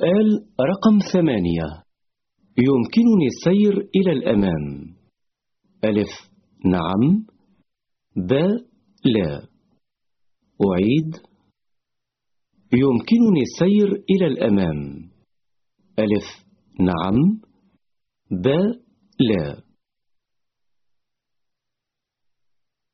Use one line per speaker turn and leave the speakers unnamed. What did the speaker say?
سؤال رقم ثمانية. يمكنني السير إلى الأمام. ألف. نعم. ب. لا. أعيد. يمكنني السير إلى الأمام. ألف. نعم. ب. لا.